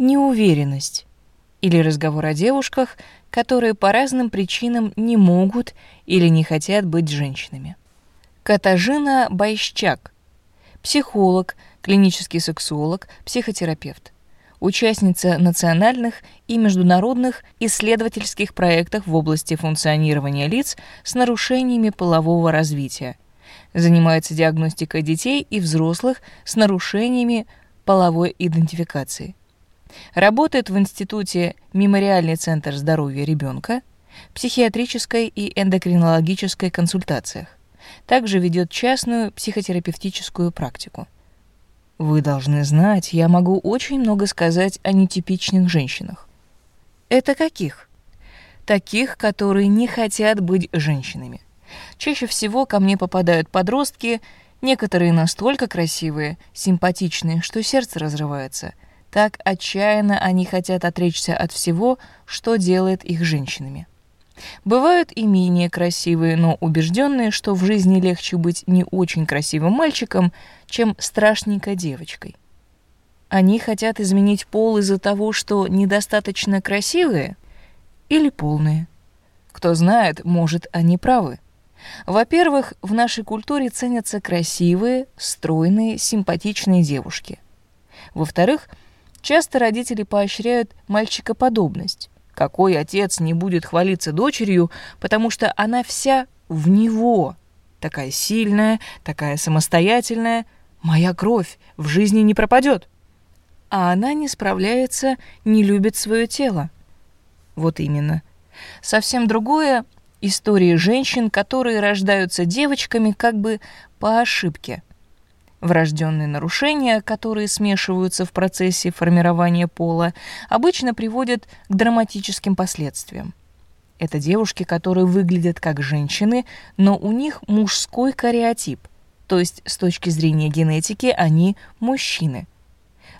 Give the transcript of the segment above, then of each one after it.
неуверенность или разговор о девушках, которые по разным причинам не могут или не хотят быть женщинами. Катажина Байщак, психолог, клинический сексолог, психотерапевт, участница национальных и международных исследовательских проектов в области функционирования лиц с нарушениями полового развития, занимается диагностикой детей и взрослых с нарушениями половой идентификации. Работает в Институте «Мемориальный центр здоровья ребенка», психиатрической и эндокринологической консультациях. Также ведет частную психотерапевтическую практику. Вы должны знать, я могу очень много сказать о нетипичных женщинах. Это каких? Таких, которые не хотят быть женщинами. Чаще всего ко мне попадают подростки, некоторые настолько красивые, симпатичные, что сердце разрывается – так отчаянно они хотят отречься от всего, что делает их женщинами. Бывают и менее красивые, но убежденные, что в жизни легче быть не очень красивым мальчиком, чем страшненькой девочкой. Они хотят изменить пол из-за того, что недостаточно красивые или полные. Кто знает, может, они правы. Во-первых, в нашей культуре ценятся красивые, стройные, симпатичные девушки. Во-вторых, Часто родители поощряют мальчикоподобность. Какой отец не будет хвалиться дочерью, потому что она вся в него. Такая сильная, такая самостоятельная. Моя кровь в жизни не пропадет. А она не справляется, не любит свое тело. Вот именно. Совсем другое — истории женщин, которые рождаются девочками как бы по ошибке — Врожденные нарушения, которые смешиваются в процессе формирования пола, обычно приводят к драматическим последствиям. Это девушки, которые выглядят как женщины, но у них мужской кариотип, то есть с точки зрения генетики они мужчины.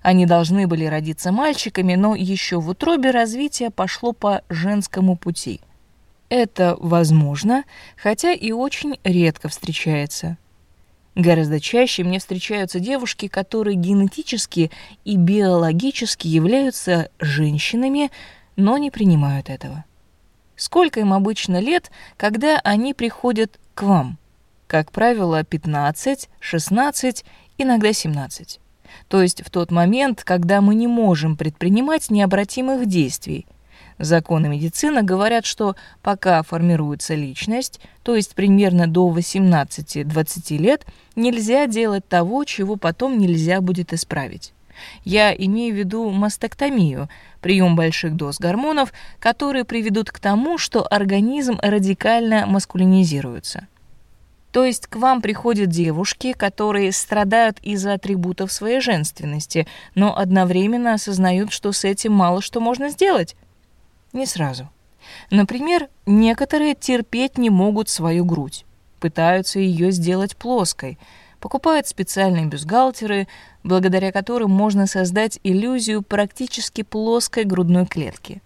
Они должны были родиться мальчиками, но еще в утробе развитие пошло по женскому пути. Это возможно, хотя и очень редко встречается. Гораздо чаще мне встречаются девушки, которые генетически и биологически являются женщинами, но не принимают этого. Сколько им обычно лет, когда они приходят к вам? Как правило, 15, 16, иногда 17. То есть в тот момент, когда мы не можем предпринимать необратимых действий – Законы медицины говорят, что пока формируется личность, то есть примерно до 18-20 лет, нельзя делать того, чего потом нельзя будет исправить. Я имею в виду мастектомию, прием больших доз гормонов, которые приведут к тому, что организм радикально маскулинизируется. То есть к вам приходят девушки, которые страдают из-за атрибутов своей женственности, но одновременно осознают, что с этим мало что можно сделать. Не сразу. Например, некоторые терпеть не могут свою грудь, пытаются ее сделать плоской, покупают специальные бюстгальтеры, благодаря которым можно создать иллюзию практически плоской грудной клетки.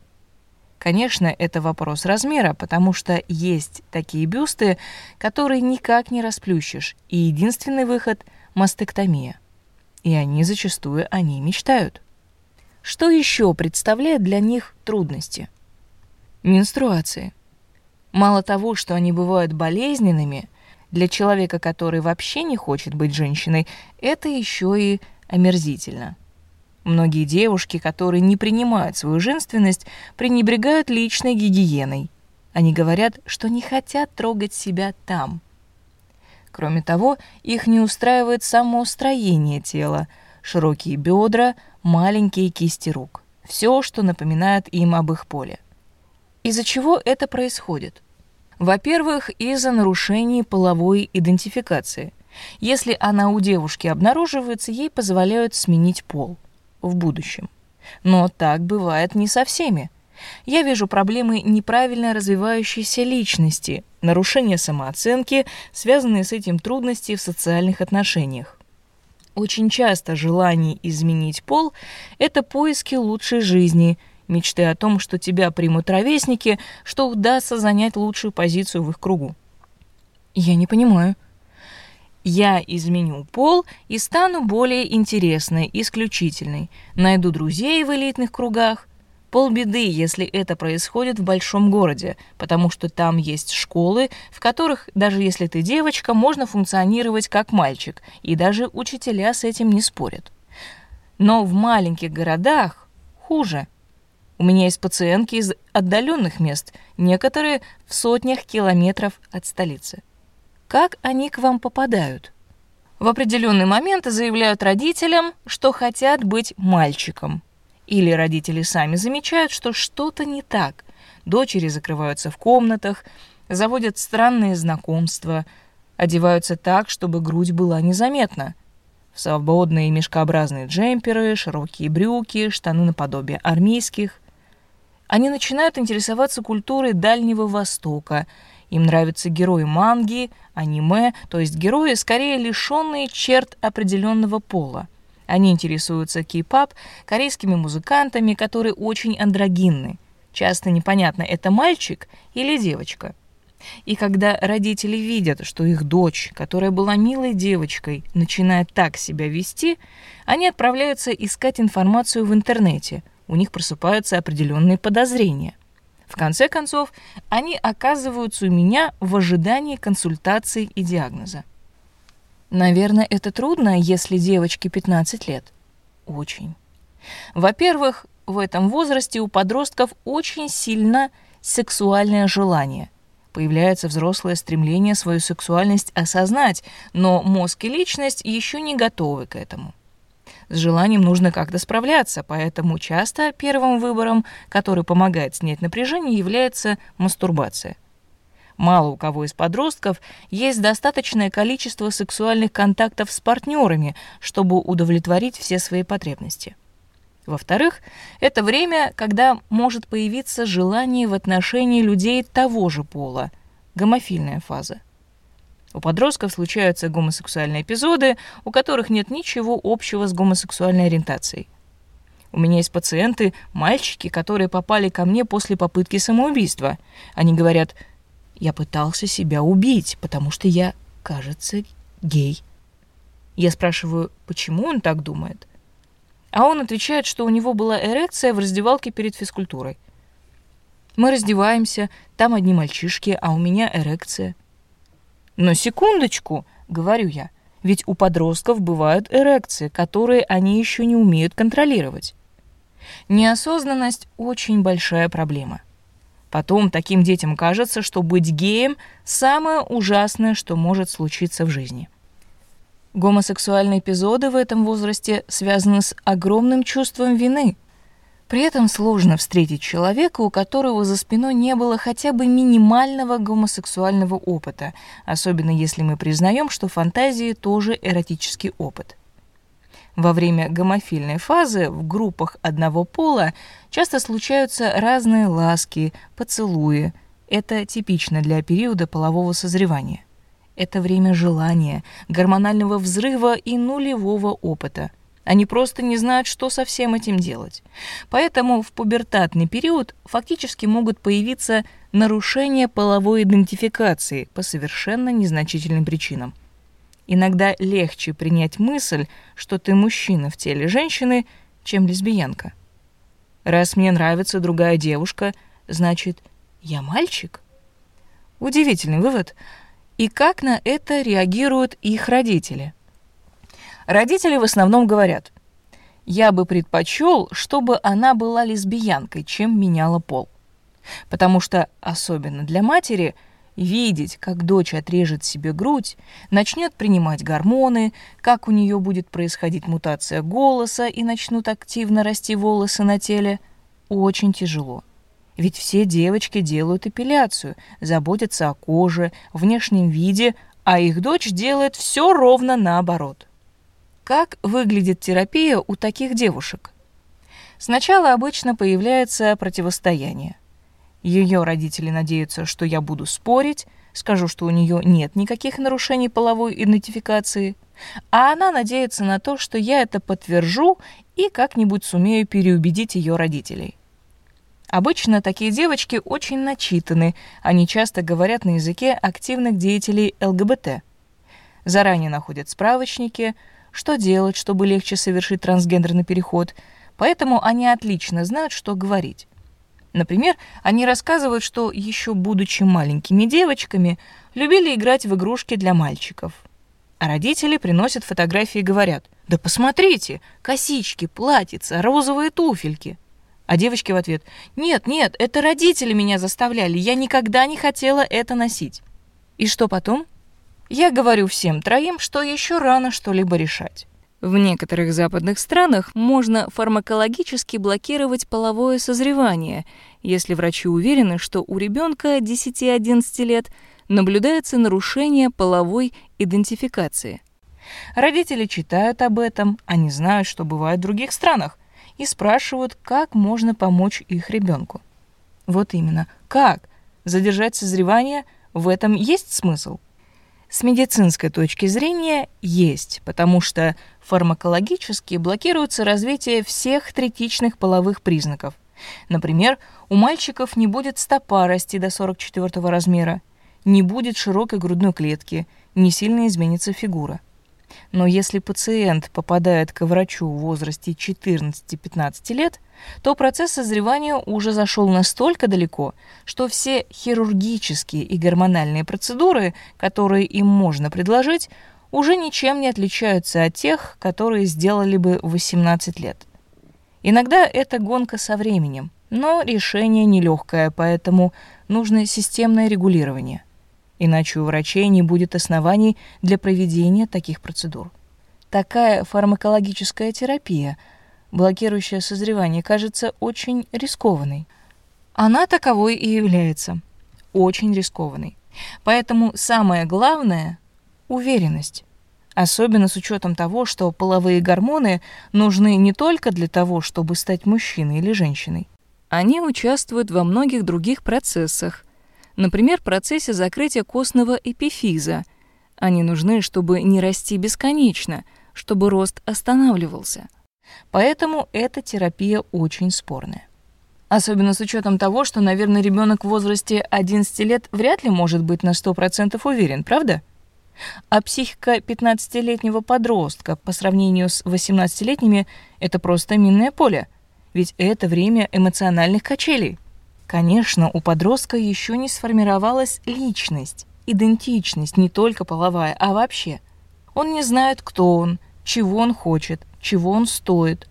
Конечно, это вопрос размера, потому что есть такие бюсты, которые никак не расплющишь, и единственный выход – мастектомия. И они зачастую о ней мечтают. Что еще представляет для них трудности? Менструации. Мало того, что они бывают болезненными, для человека, который вообще не хочет быть женщиной, это еще и омерзительно. Многие девушки, которые не принимают свою женственность, пренебрегают личной гигиеной. Они говорят, что не хотят трогать себя там. Кроме того, их не устраивает само строение тела, широкие бедра, маленькие кисти рук. Все, что напоминает им об их поле. Из-за чего это происходит? Во-первых, из-за нарушений половой идентификации. Если она у девушки обнаруживается, ей позволяют сменить пол в будущем. Но так бывает не со всеми. Я вижу проблемы неправильно развивающейся личности, нарушения самооценки, связанные с этим трудности в социальных отношениях. Очень часто желание изменить пол – это поиски лучшей жизни – мечты о том, что тебя примут ровесники, что удастся занять лучшую позицию в их кругу. Я не понимаю. Я изменю пол и стану более интересной, исключительной, найду друзей в элитных кругах. Полбеды, если это происходит в большом городе, потому что там есть школы, в которых, даже если ты девочка, можно функционировать как мальчик, и даже учителя с этим не спорят. Но в маленьких городах хуже. У меня есть пациентки из отдаленных мест, некоторые в сотнях километров от столицы. Как они к вам попадают? В определенный момент заявляют родителям, что хотят быть мальчиком. Или родители сами замечают, что что-то не так. Дочери закрываются в комнатах, заводят странные знакомства, одеваются так, чтобы грудь была незаметна. В свободные мешкообразные джемперы, широкие брюки, штаны наподобие армейских. Они начинают интересоваться культурой Дальнего Востока – им нравятся герои манги, аниме, то есть герои, скорее лишенные черт определенного пола. Они интересуются кей-пап, корейскими музыкантами, которые очень андрогинны. Часто непонятно, это мальчик или девочка. И когда родители видят, что их дочь, которая была милой девочкой, начинает так себя вести, они отправляются искать информацию в интернете. У них просыпаются определенные подозрения. В конце концов, они оказываются у меня в ожидании консультации и диагноза. Наверное, это трудно, если девочке 15 лет. Очень. Во-первых, в этом возрасте у подростков очень сильно сексуальное желание. Появляется взрослое стремление свою сексуальность осознать, но мозг и личность еще не готовы к этому. С желанием нужно как-то справляться, поэтому часто первым выбором, который помогает снять напряжение, является мастурбация. Мало у кого из подростков есть достаточное количество сексуальных контактов с партнерами, чтобы удовлетворить все свои потребности. Во-вторых, это время, когда может появиться желание в отношении людей того же пола, гомофильная фаза. У подростков случаются гомосексуальные эпизоды, у которых нет ничего общего с гомосексуальной ориентацией. У меня есть пациенты, мальчики, которые попали ко мне после попытки самоубийства. Они говорят, я пытался себя убить, потому что я, кажется, гей. Я спрашиваю, почему он так думает? А он отвечает, что у него была эрекция в раздевалке перед физкультурой. Мы раздеваемся, там одни мальчишки, а у меня эрекция. Но секундочку, говорю я, ведь у подростков бывают эрекции, которые они еще не умеют контролировать. Неосознанность – очень большая проблема. Потом таким детям кажется, что быть геем – самое ужасное, что может случиться в жизни. Гомосексуальные эпизоды в этом возрасте связаны с огромным чувством вины – при этом сложно встретить человека, у которого за спиной не было хотя бы минимального гомосексуального опыта, особенно если мы признаем, что фантазии тоже эротический опыт. Во время гомофильной фазы в группах одного пола часто случаются разные ласки, поцелуи. Это типично для периода полового созревания. Это время желания, гормонального взрыва и нулевого опыта – они просто не знают, что со всем этим делать. Поэтому в пубертатный период фактически могут появиться нарушения половой идентификации по совершенно незначительным причинам. Иногда легче принять мысль, что ты мужчина в теле женщины, чем лесбиянка. Раз мне нравится другая девушка, значит, я мальчик? Удивительный вывод. И как на это реагируют их родители? Родители в основном говорят, я бы предпочел, чтобы она была лесбиянкой, чем меняла пол. Потому что, особенно для матери, видеть, как дочь отрежет себе грудь, начнет принимать гормоны, как у нее будет происходить мутация голоса и начнут активно расти волосы на теле, очень тяжело. Ведь все девочки делают эпиляцию, заботятся о коже, внешнем виде, а их дочь делает все ровно наоборот. Как выглядит терапия у таких девушек? Сначала обычно появляется противостояние. Ее родители надеются, что я буду спорить, скажу, что у нее нет никаких нарушений половой идентификации, а она надеется на то, что я это подтвержу и как-нибудь сумею переубедить ее родителей. Обычно такие девочки очень начитаны, они часто говорят на языке активных деятелей ЛГБТ – заранее находят справочники, что делать, чтобы легче совершить трансгендерный переход, поэтому они отлично знают, что говорить. Например, они рассказывают, что еще будучи маленькими девочками, любили играть в игрушки для мальчиков. А родители приносят фотографии и говорят, «Да посмотрите, косички, платьица, розовые туфельки». А девочки в ответ, «Нет, нет, это родители меня заставляли, я никогда не хотела это носить». И что потом? Я говорю всем троим, что еще рано что-либо решать. В некоторых западных странах можно фармакологически блокировать половое созревание, если врачи уверены, что у ребенка 10-11 лет наблюдается нарушение половой идентификации. Родители читают об этом, они знают, что бывает в других странах, и спрашивают, как можно помочь их ребенку. Вот именно, как? Задержать созревание – в этом есть смысл? С медицинской точки зрения есть, потому что фармакологически блокируется развитие всех третичных половых признаков. Например, у мальчиков не будет стопа расти до 44 размера, не будет широкой грудной клетки, не сильно изменится фигура. Но если пациент попадает к врачу в возрасте 14-15 лет, то процесс созревания уже зашел настолько далеко, что все хирургические и гормональные процедуры, которые им можно предложить, уже ничем не отличаются от тех, которые сделали бы в 18 лет. Иногда это гонка со временем, но решение нелегкое, поэтому нужно системное регулирование – иначе у врачей не будет оснований для проведения таких процедур. Такая фармакологическая терапия, блокирующая созревание, кажется очень рискованной. Она таковой и является. Очень рискованной. Поэтому самое главное — уверенность. Особенно с учетом того, что половые гормоны нужны не только для того, чтобы стать мужчиной или женщиной. Они участвуют во многих других процессах, Например, процессе закрытия костного эпифиза. Они нужны, чтобы не расти бесконечно, чтобы рост останавливался. Поэтому эта терапия очень спорная. Особенно с учетом того, что, наверное, ребенок в возрасте 11 лет вряд ли может быть на 100% уверен, правда? А психика 15-летнего подростка по сравнению с 18-летними — это просто минное поле. Ведь это время эмоциональных качелей. Конечно, у подростка еще не сформировалась личность, идентичность, не только половая, а вообще. Он не знает, кто он, чего он хочет, чего он стоит.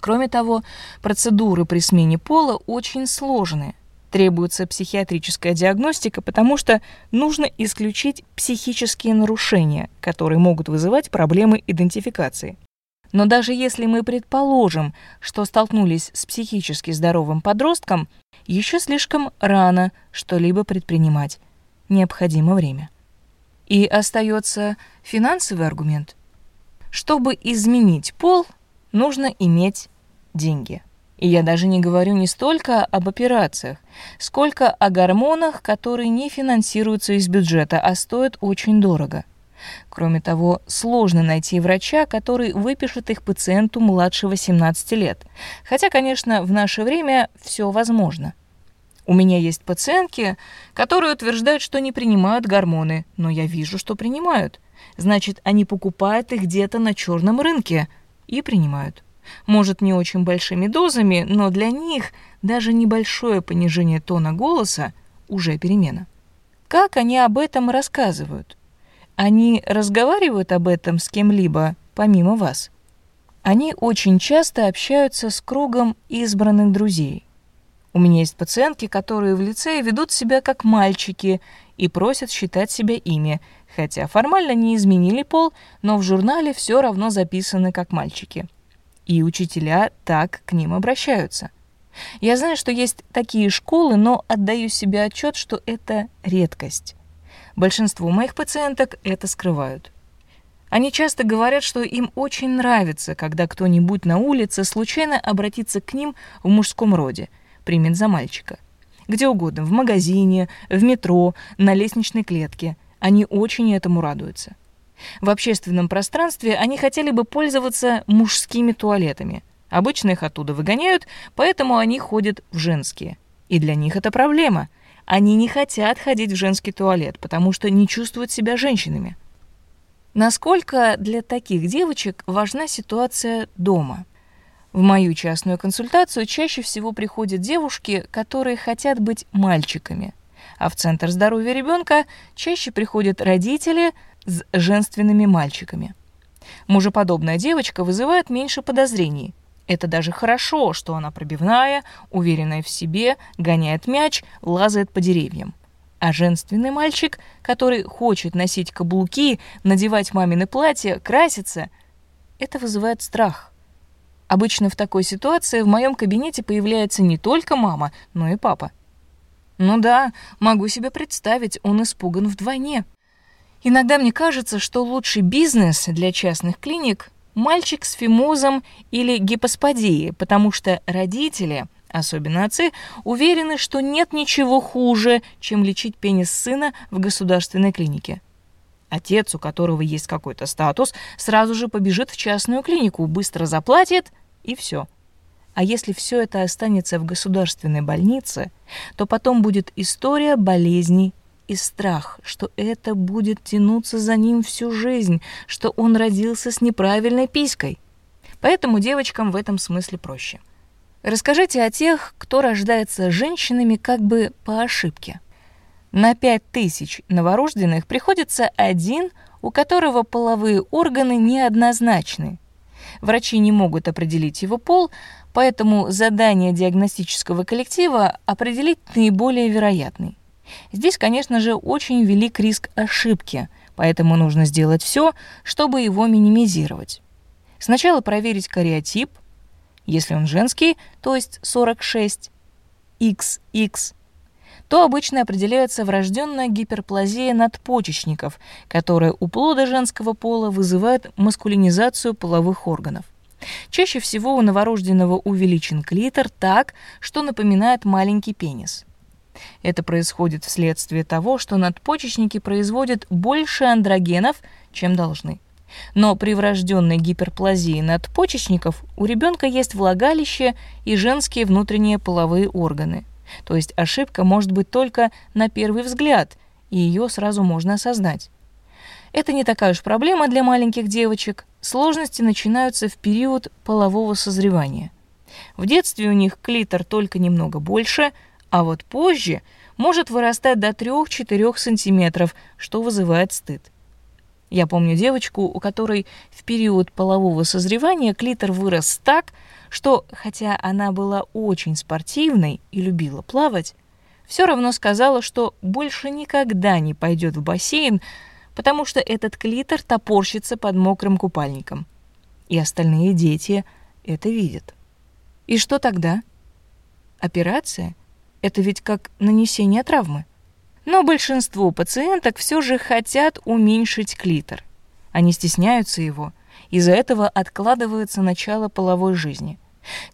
Кроме того, процедуры при смене пола очень сложные. Требуется психиатрическая диагностика, потому что нужно исключить психические нарушения, которые могут вызывать проблемы идентификации. Но даже если мы предположим, что столкнулись с психически здоровым подростком, еще слишком рано что-либо предпринимать. Необходимо время. И остается финансовый аргумент. Чтобы изменить пол, нужно иметь деньги. И я даже не говорю не столько об операциях, сколько о гормонах, которые не финансируются из бюджета, а стоят очень дорого. Кроме того, сложно найти врача, который выпишет их пациенту младше 18 лет. Хотя, конечно, в наше время все возможно. У меня есть пациентки, которые утверждают, что не принимают гормоны, но я вижу, что принимают. Значит, они покупают их где-то на черном рынке и принимают. Может, не очень большими дозами, но для них даже небольшое понижение тона голоса уже перемена. Как они об этом рассказывают? Они разговаривают об этом с кем-либо, помимо вас? Они очень часто общаются с кругом избранных друзей. У меня есть пациентки, которые в лицее ведут себя как мальчики и просят считать себя ими, хотя формально не изменили пол, но в журнале все равно записаны как мальчики. И учителя так к ним обращаются. Я знаю, что есть такие школы, но отдаю себе отчет, что это редкость. Большинство моих пациенток это скрывают. Они часто говорят, что им очень нравится, когда кто-нибудь на улице случайно обратится к ним в мужском роде, примет за мальчика. Где угодно, в магазине, в метро, на лестничной клетке. Они очень этому радуются. В общественном пространстве они хотели бы пользоваться мужскими туалетами. Обычно их оттуда выгоняют, поэтому они ходят в женские. И для них это проблема – они не хотят ходить в женский туалет, потому что не чувствуют себя женщинами. Насколько для таких девочек важна ситуация дома? В мою частную консультацию чаще всего приходят девушки, которые хотят быть мальчиками, а в Центр здоровья ребенка чаще приходят родители с женственными мальчиками. Мужеподобная девочка вызывает меньше подозрений. Это даже хорошо, что она пробивная, уверенная в себе, гоняет мяч, лазает по деревьям. А женственный мальчик, который хочет носить каблуки, надевать мамины платья, краситься, это вызывает страх. Обычно в такой ситуации в моем кабинете появляется не только мама, но и папа. Ну да, могу себе представить, он испуган вдвойне. Иногда мне кажется, что лучший бизнес для частных клиник – мальчик с фимозом или гипосподией, потому что родители, особенно отцы, уверены, что нет ничего хуже, чем лечить пенис сына в государственной клинике. Отец, у которого есть какой-то статус, сразу же побежит в частную клинику, быстро заплатит и все. А если все это останется в государственной больнице, то потом будет история болезней и страх, что это будет тянуться за ним всю жизнь, что он родился с неправильной писькой. Поэтому девочкам в этом смысле проще. Расскажите о тех, кто рождается женщинами как бы по ошибке. На 5000 новорожденных приходится один, у которого половые органы неоднозначны, Врачи не могут определить его пол, поэтому задание диагностического коллектива — определить наиболее вероятный. Здесь, конечно же, очень велик риск ошибки, поэтому нужно сделать все, чтобы его минимизировать. Сначала проверить кариотип, если он женский, то есть 46, XX, то обычно определяется врожденная гиперплазия надпочечников, которая у плода женского пола вызывает маскулинизацию половых органов. Чаще всего у новорожденного увеличен клитор так, что напоминает маленький пенис. Это происходит вследствие того, что надпочечники производят больше андрогенов, чем должны. Но при врожденной гиперплазии надпочечников у ребенка есть влагалище и женские внутренние половые органы – то есть ошибка может быть только на первый взгляд, и ее сразу можно осознать. Это не такая уж проблема для маленьких девочек. Сложности начинаются в период полового созревания. В детстве у них клитор только немного больше, а вот позже может вырастать до 3-4 сантиметров, что вызывает стыд. Я помню девочку, у которой в период полового созревания клитор вырос так, что, хотя она была очень спортивной и любила плавать, все равно сказала, что больше никогда не пойдет в бассейн, потому что этот клитор топорщится под мокрым купальником. И остальные дети это видят. И что тогда? Операция? Это ведь как нанесение травмы. Но большинство пациенток все же хотят уменьшить клитор. Они стесняются его, из-за этого откладывается начало половой жизни.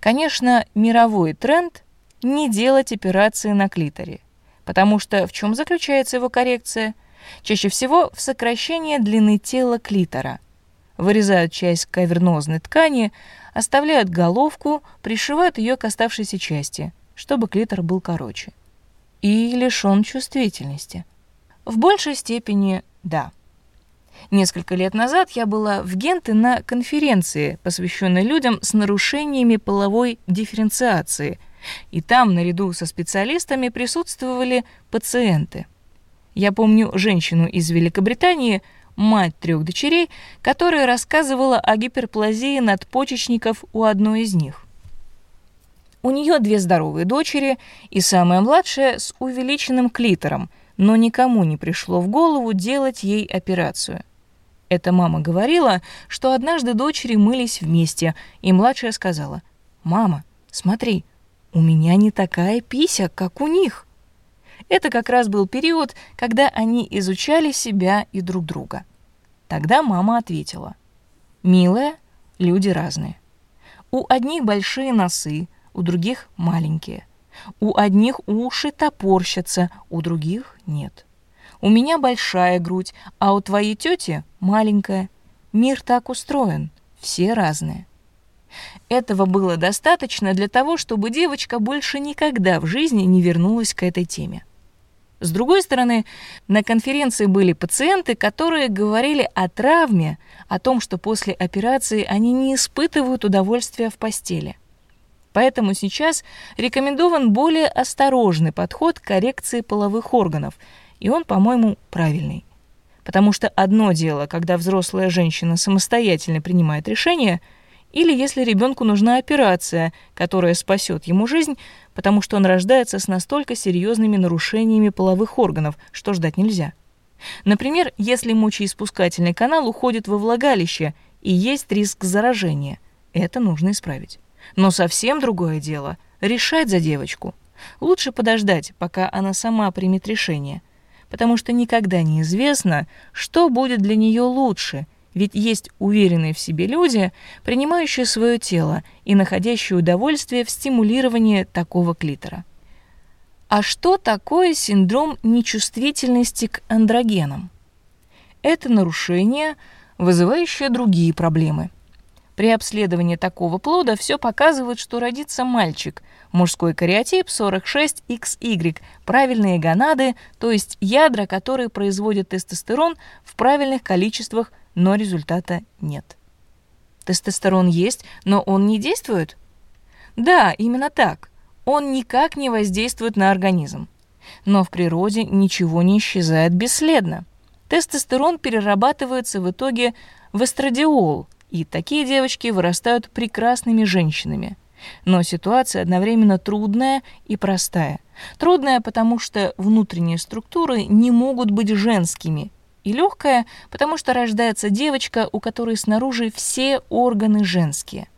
Конечно, мировой тренд – не делать операции на клиторе, потому что в чем заключается его коррекция? Чаще всего в сокращении длины тела клитора. Вырезают часть кавернозной ткани, оставляют головку, пришивают ее к оставшейся части, чтобы клитор был короче. И лишен чувствительности. В большей степени – да. Несколько лет назад я была в Генте на конференции, посвященной людям с нарушениями половой дифференциации, и там наряду со специалистами присутствовали пациенты. Я помню женщину из Великобритании, мать трех дочерей, которая рассказывала о гиперплазии надпочечников у одной из них. У нее две здоровые дочери, и самая младшая с увеличенным клитором, но никому не пришло в голову делать ей операцию. Эта мама говорила, что однажды дочери мылись вместе, и младшая сказала, «Мама, смотри, у меня не такая пися, как у них». Это как раз был период, когда они изучали себя и друг друга. Тогда мама ответила, «Милая, люди разные. У одних большие носы, у других маленькие. У одних уши топорщатся, у других нет. У меня большая грудь, а у твоей тети маленькая. Мир так устроен, все разные. Этого было достаточно для того, чтобы девочка больше никогда в жизни не вернулась к этой теме. С другой стороны, на конференции были пациенты, которые говорили о травме, о том, что после операции они не испытывают удовольствия в постели. Поэтому сейчас рекомендован более осторожный подход к коррекции половых органов, и он, по-моему, правильный. Потому что одно дело, когда взрослая женщина самостоятельно принимает решение – или если ребенку нужна операция, которая спасет ему жизнь, потому что он рождается с настолько серьезными нарушениями половых органов, что ждать нельзя. Например, если мочеиспускательный канал уходит во влагалище и есть риск заражения, это нужно исправить. Но совсем другое дело — решать за девочку. Лучше подождать, пока она сама примет решение, потому что никогда не известно, что будет для нее лучше — ведь есть уверенные в себе люди, принимающие свое тело и находящие удовольствие в стимулировании такого клитора. А что такое синдром нечувствительности к андрогенам? Это нарушение, вызывающее другие проблемы. При обследовании такого плода все показывает, что родится мальчик, мужской кариотип 46XY, правильные гонады, то есть ядра, которые производят тестостерон в правильных количествах но результата нет. Тестостерон есть, но он не действует? Да, именно так. Он никак не воздействует на организм. Но в природе ничего не исчезает бесследно. Тестостерон перерабатывается в итоге в эстрадиол, и такие девочки вырастают прекрасными женщинами. Но ситуация одновременно трудная и простая. Трудная, потому что внутренние структуры не могут быть женскими, и легкая, потому что рождается девочка, у которой снаружи все органы женские.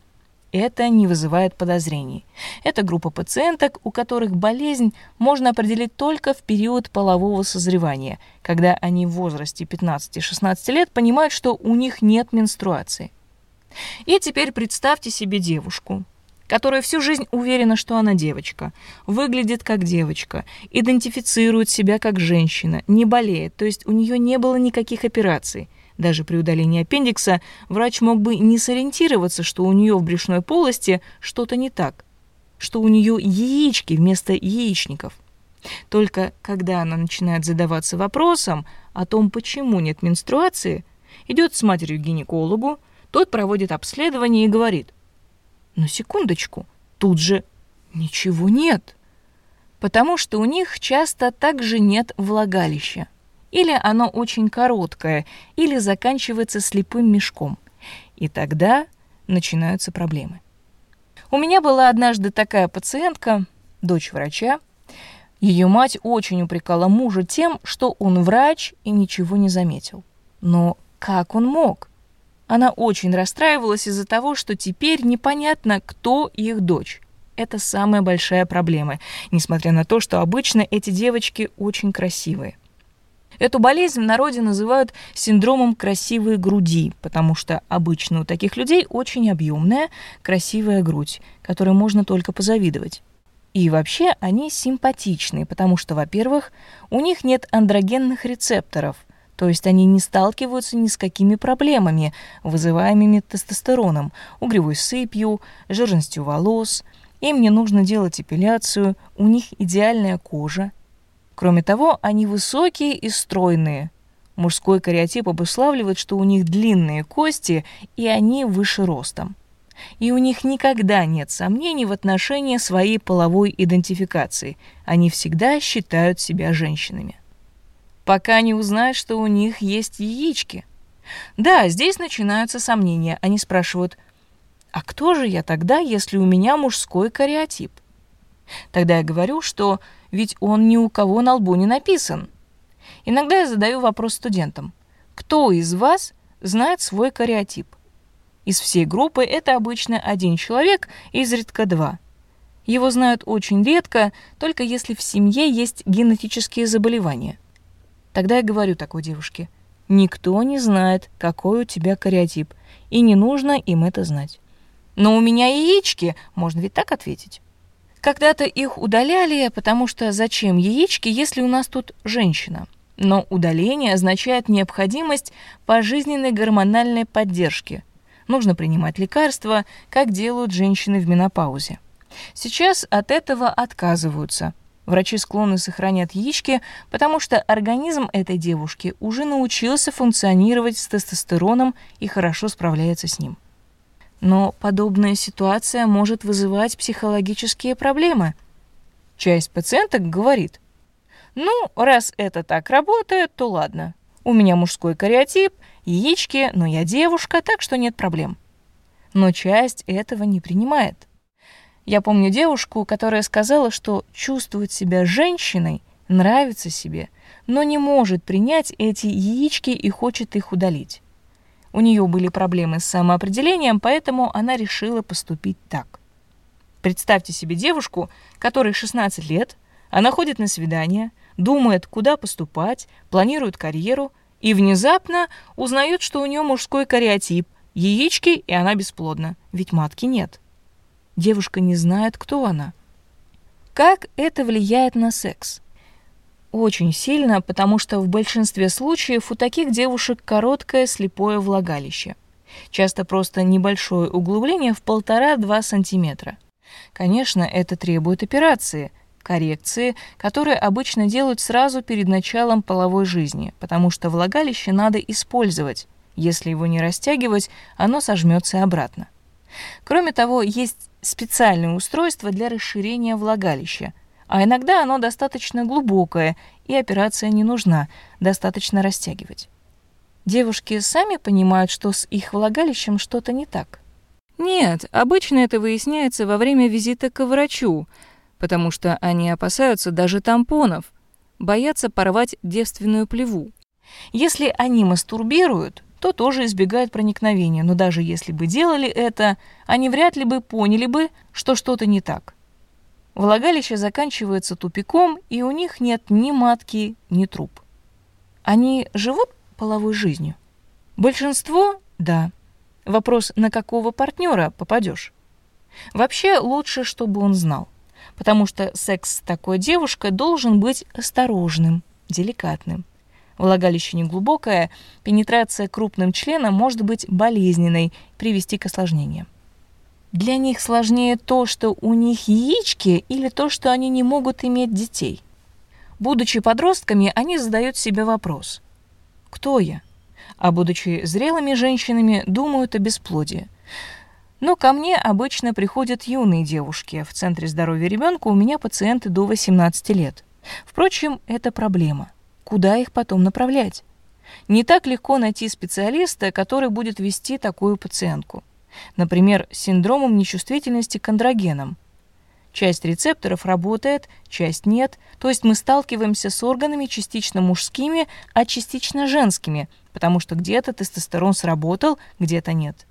Это не вызывает подозрений. Это группа пациенток, у которых болезнь можно определить только в период полового созревания, когда они в возрасте 15-16 лет понимают, что у них нет менструации. И теперь представьте себе девушку, которая всю жизнь уверена, что она девочка, выглядит как девочка, идентифицирует себя как женщина, не болеет, то есть у нее не было никаких операций. Даже при удалении аппендикса врач мог бы не сориентироваться, что у нее в брюшной полости что-то не так, что у нее яички вместо яичников. Только когда она начинает задаваться вопросом о том, почему нет менструации, идет с матерью к гинекологу, тот проводит обследование и говорит – но секундочку, тут же ничего нет. Потому что у них часто также нет влагалища. Или оно очень короткое, или заканчивается слепым мешком. И тогда начинаются проблемы. У меня была однажды такая пациентка, дочь врача. Ее мать очень упрекала мужа тем, что он врач и ничего не заметил. Но как он мог? Она очень расстраивалась из-за того, что теперь непонятно, кто их дочь. Это самая большая проблема, несмотря на то, что обычно эти девочки очень красивые. Эту болезнь в народе называют синдромом красивой груди, потому что обычно у таких людей очень объемная, красивая грудь, которой можно только позавидовать. И вообще они симпатичные, потому что, во-первых, у них нет андрогенных рецепторов – то есть они не сталкиваются ни с какими проблемами, вызываемыми тестостероном, угревой сыпью, жирностью волос. Им не нужно делать эпиляцию, у них идеальная кожа. Кроме того, они высокие и стройные. Мужской кариотип обуславливает, что у них длинные кости, и они выше ростом. И у них никогда нет сомнений в отношении своей половой идентификации. Они всегда считают себя женщинами пока не узнают, что у них есть яички. Да, здесь начинаются сомнения. Они спрашивают, а кто же я тогда, если у меня мужской кариотип? Тогда я говорю, что ведь он ни у кого на лбу не написан. Иногда я задаю вопрос студентам. Кто из вас знает свой кариотип? Из всей группы это обычно один человек, изредка два. Его знают очень редко, только если в семье есть генетические заболевания – Тогда я говорю такой девушке, никто не знает, какой у тебя кариотип, и не нужно им это знать. Но у меня яички, можно ведь так ответить. Когда-то их удаляли, потому что зачем яички, если у нас тут женщина? Но удаление означает необходимость пожизненной гормональной поддержки. Нужно принимать лекарства, как делают женщины в менопаузе. Сейчас от этого отказываются – Врачи склонны сохранять яички, потому что организм этой девушки уже научился функционировать с тестостероном и хорошо справляется с ним. Но подобная ситуация может вызывать психологические проблемы. Часть пациенток говорит, ну, раз это так работает, то ладно. У меня мужской кариотип, яички, но я девушка, так что нет проблем. Но часть этого не принимает. Я помню девушку, которая сказала, что чувствует себя женщиной, нравится себе, но не может принять эти яички и хочет их удалить. У нее были проблемы с самоопределением, поэтому она решила поступить так. Представьте себе девушку, которой 16 лет, она ходит на свидание, думает, куда поступать, планирует карьеру и внезапно узнает, что у нее мужской кариотип, яички, и она бесплодна, ведь матки нет. Девушка не знает, кто она. Как это влияет на секс? Очень сильно, потому что в большинстве случаев у таких девушек короткое слепое влагалище. Часто просто небольшое углубление в 1,5-2 сантиметра. Конечно, это требует операции, коррекции, которые обычно делают сразу перед началом половой жизни, потому что влагалище надо использовать. Если его не растягивать, оно сожмется обратно. Кроме того, есть специальное устройство для расширения влагалища, а иногда оно достаточно глубокое, и операция не нужна, достаточно растягивать. Девушки сами понимают, что с их влагалищем что-то не так. Нет, обычно это выясняется во время визита к врачу, потому что они опасаются даже тампонов, боятся порвать девственную плеву. Если они мастурбируют, то тоже избегают проникновения, но даже если бы делали это, они вряд ли бы поняли бы, что что-то не так. Влагалище заканчивается тупиком, и у них нет ни матки, ни труб. Они живут половой жизнью? Большинство – да. Вопрос, на какого партнера попадешь? Вообще лучше, чтобы он знал, потому что секс с такой девушкой должен быть осторожным, деликатным. Влагалище неглубокое, пенетрация крупным членом может быть болезненной, привести к осложнениям. Для них сложнее то, что у них яички, или то, что они не могут иметь детей. Будучи подростками, они задают себе вопрос «Кто я?», а будучи зрелыми женщинами, думают о бесплодии. Но ко мне обычно приходят юные девушки. В Центре здоровья ребенка у меня пациенты до 18 лет. Впрочем, это проблема – куда их потом направлять. Не так легко найти специалиста, который будет вести такую пациентку. Например, с синдромом нечувствительности к андрогенам. Часть рецепторов работает, часть нет, то есть мы сталкиваемся с органами частично мужскими, а частично женскими, потому что где-то тестостерон сработал, где-то нет.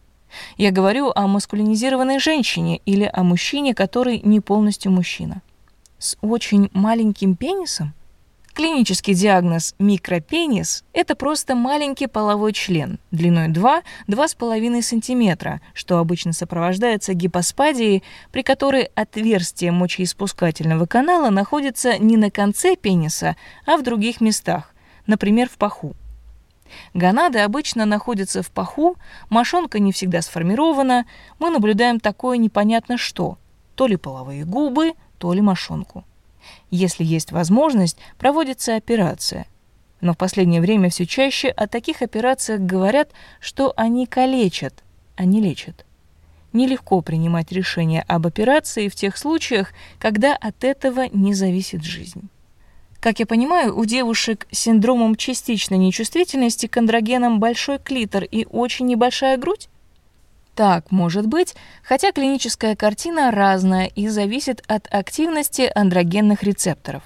Я говорю о маскулинизированной женщине или о мужчине, который не полностью мужчина. С очень маленьким пенисом? Клинический диагноз микропенис – это просто маленький половой член длиной 2-2,5 см, что обычно сопровождается гипоспадией, при которой отверстие мочеиспускательного канала находится не на конце пениса, а в других местах, например, в паху. Гонады обычно находятся в паху, мошонка не всегда сформирована, мы наблюдаем такое непонятно что – то ли половые губы, то ли мошонку. Если есть возможность, проводится операция. Но в последнее время все чаще о таких операциях говорят, что они калечат, а не лечат. Нелегко принимать решение об операции в тех случаях, когда от этого не зависит жизнь. Как я понимаю, у девушек с синдромом частичной нечувствительности к андрогенам большой клитор и очень небольшая грудь? Так может быть, хотя клиническая картина разная и зависит от активности андрогенных рецепторов.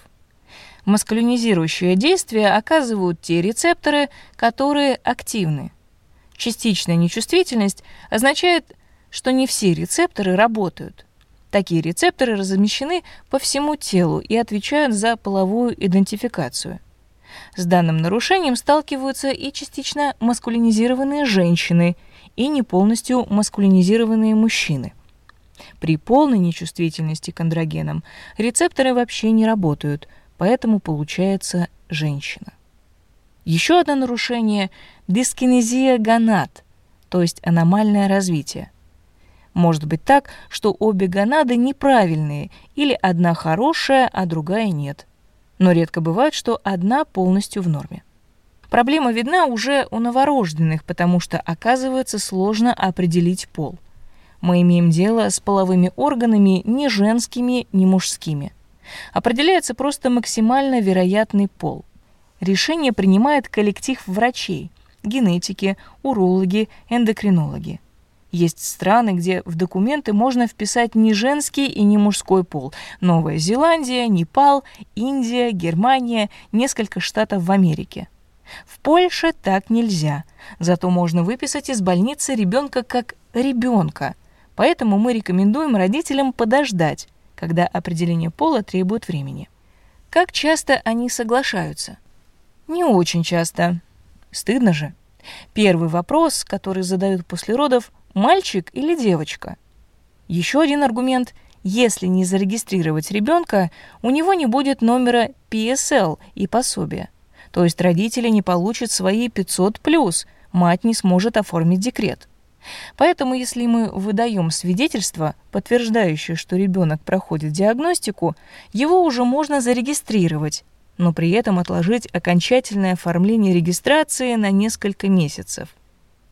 Маскулинизирующее действие оказывают те рецепторы, которые активны. Частичная нечувствительность означает, что не все рецепторы работают. Такие рецепторы размещены по всему телу и отвечают за половую идентификацию. С данным нарушением сталкиваются и частично маскулинизированные женщины – и не полностью маскулинизированные мужчины. При полной нечувствительности к андрогенам рецепторы вообще не работают, поэтому получается женщина. Еще одно нарушение – дискинезия гонад, то есть аномальное развитие. Может быть так, что обе гонады неправильные, или одна хорошая, а другая нет. Но редко бывает, что одна полностью в норме. Проблема видна уже у новорожденных, потому что оказывается сложно определить пол. Мы имеем дело с половыми органами ни женскими, ни мужскими. Определяется просто максимально вероятный пол. Решение принимает коллектив врачей, генетики, урологи, эндокринологи. Есть страны, где в документы можно вписать не женский и не мужской пол. Новая Зеландия, Непал, Индия, Германия, несколько штатов в Америке. В Польше так нельзя. Зато можно выписать из больницы ребенка как ребенка. Поэтому мы рекомендуем родителям подождать, когда определение пола требует времени. Как часто они соглашаются? Не очень часто. Стыдно же. Первый вопрос, который задают после родов – мальчик или девочка. Еще один аргумент – если не зарегистрировать ребенка, у него не будет номера PSL и пособия. То есть родители не получат свои 500 плюс, мать не сможет оформить декрет. Поэтому, если мы выдаем свидетельство, подтверждающее, что ребенок проходит диагностику, его уже можно зарегистрировать, но при этом отложить окончательное оформление регистрации на несколько месяцев.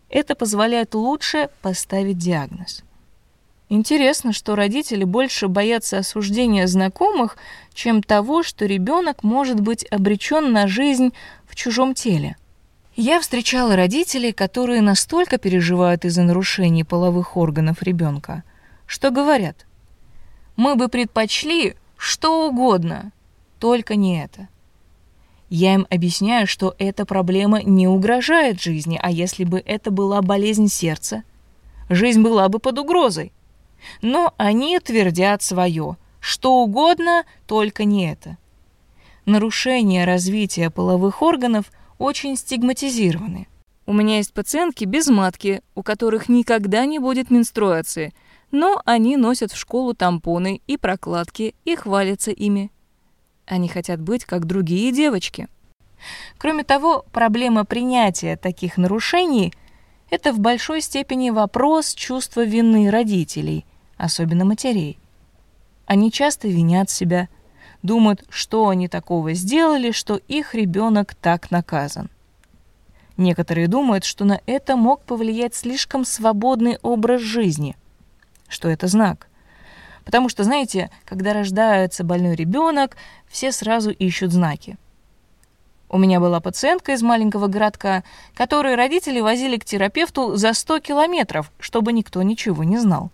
Это позволяет лучше поставить диагноз. Интересно, что родители больше боятся осуждения знакомых, чем того, что ребенок может быть обречен на жизнь в чужом теле. Я встречала родителей, которые настолько переживают из-за нарушений половых органов ребенка, что говорят, мы бы предпочли что угодно, только не это. Я им объясняю, что эта проблема не угрожает жизни, а если бы это была болезнь сердца, жизнь была бы под угрозой. Но они твердят свое, что угодно, только не это. Нарушение развития половых органов очень стигматизированы. У меня есть пациентки без матки, у которых никогда не будет менструации, но они носят в школу тампоны и прокладки и хвалятся ими. Они хотят быть как другие девочки. Кроме того, проблема принятия таких нарушений – это в большой степени вопрос чувства вины родителей, особенно матерей. Они часто винят себя, думают, что они такого сделали, что их ребенок так наказан. Некоторые думают, что на это мог повлиять слишком свободный образ жизни, что это знак. Потому что, знаете, когда рождается больной ребенок, все сразу ищут знаки. У меня была пациентка из маленького городка, которую родители возили к терапевту за 100 километров, чтобы никто ничего не знал.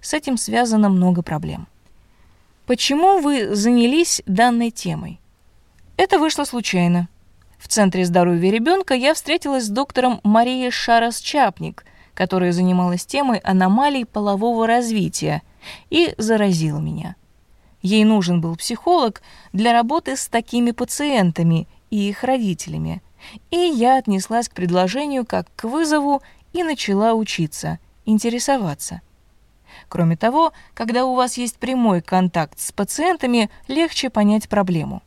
С этим связано много проблем. Почему вы занялись данной темой? Это вышло случайно. В Центре здоровья ребенка я встретилась с доктором Марией Шарас-Чапник, которая занималась темой аномалий полового развития и заразила меня. Ей нужен был психолог для работы с такими пациентами и их родителями, и я отнеслась к предложению как к вызову и начала учиться, интересоваться. Кроме того, когда у вас есть прямой контакт с пациентами, легче понять проблему.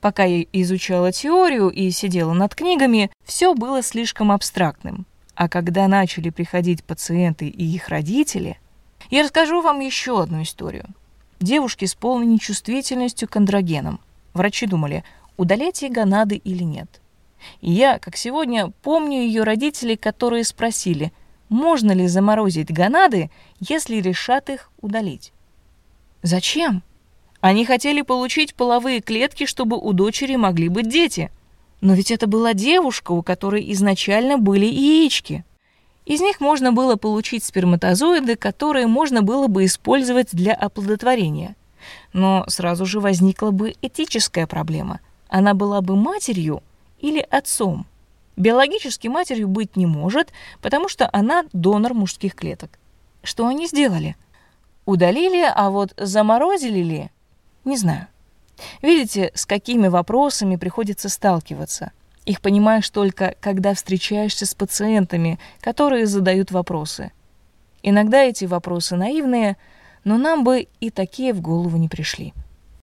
Пока я изучала теорию и сидела над книгами, все было слишком абстрактным. А когда начали приходить пациенты и их родители, я расскажу вам еще одну историю. Девушки с полной нечувствительностью к андрогенам. Врачи думали, удалять ей гонады или нет. И я, как сегодня, помню ее родителей, которые спросили, можно ли заморозить гонады, если решат их удалить. Зачем? Они хотели получить половые клетки, чтобы у дочери могли быть дети. Но ведь это была девушка, у которой изначально были яички. Из них можно было получить сперматозоиды, которые можно было бы использовать для оплодотворения. Но сразу же возникла бы этическая проблема. Она была бы матерью или отцом. Биологически матерью быть не может, потому что она донор мужских клеток. Что они сделали? Удалили, а вот заморозили ли? Не знаю. Видите, с какими вопросами приходится сталкиваться. Их понимаешь только, когда встречаешься с пациентами, которые задают вопросы. Иногда эти вопросы наивные, но нам бы и такие в голову не пришли.